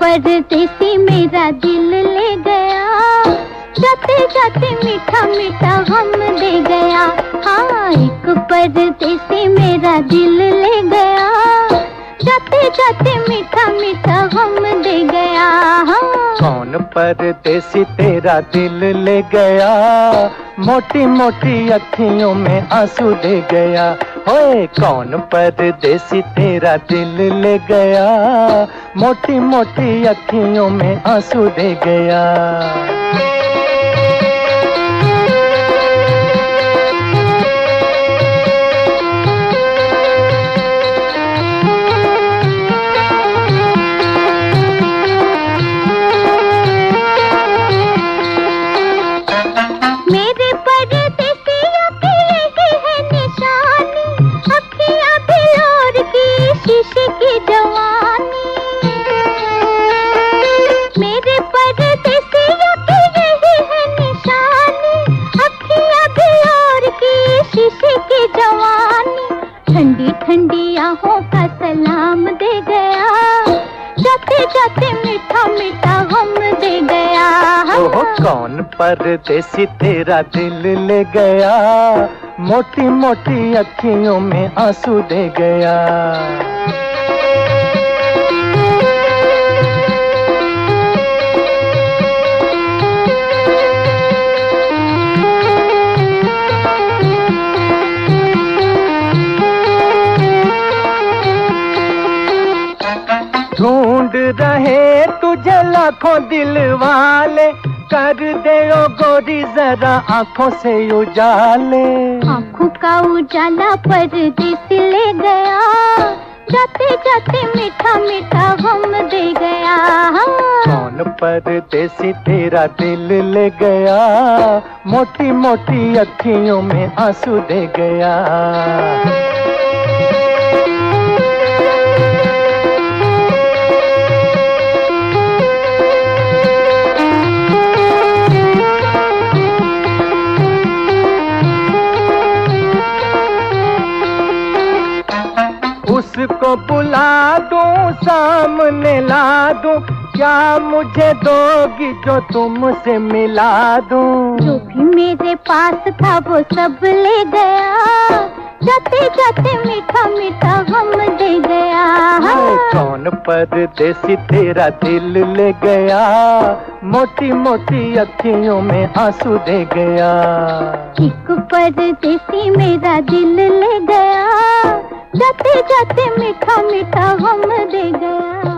परदेसी मेरा दिल ले गया। जाते जाते मीठा मीठा गम दे गया। हाँ एक परदेसी मेरा दिल ले गया। जाते जाते मीठा मीठा हम दे गया। हाँ कौन परदेसी तेरा दिल ले गया। मोटी मोटी अखियों में आँसू दे गया। ओए कौन परदेसी तेरा दिल ले गया? मोटी मोटी अखियों में आँसू दे गया। जाते मीठा मीठा हम दे गया। ओह, कौन परदेसी तेरा दिल ले गया? मोटी मोटी अखियों में आँसू दे गया। ढूंढ रहे तुझे लाखों दिल वाले। कर दे ओ गोरी जरा आँखों से उजाले। आँखों का उजाला परदेसी ले गया। जाते जाते मीठा मीठा गम दे गया। कौन परदेसी तेरा दिल ले गया? मोटी मोटी अखियों में आँसू दे गया। उसको बुला दूँ सामने ला दूँ। क्या मुझे दोगी जो तुमसे मिला दूँ? जो भी मेरे पास था वो सब ले गया। जाते जाते मीठा मीठा हम दे गया। कौन पर देसी तेरा दिल ले गया। मोटी मोटी अखियों में आँसू दे गया। एक परदेसी मेरा दिल ले गया। जाते जाते मीठा मीठा हम दे गया।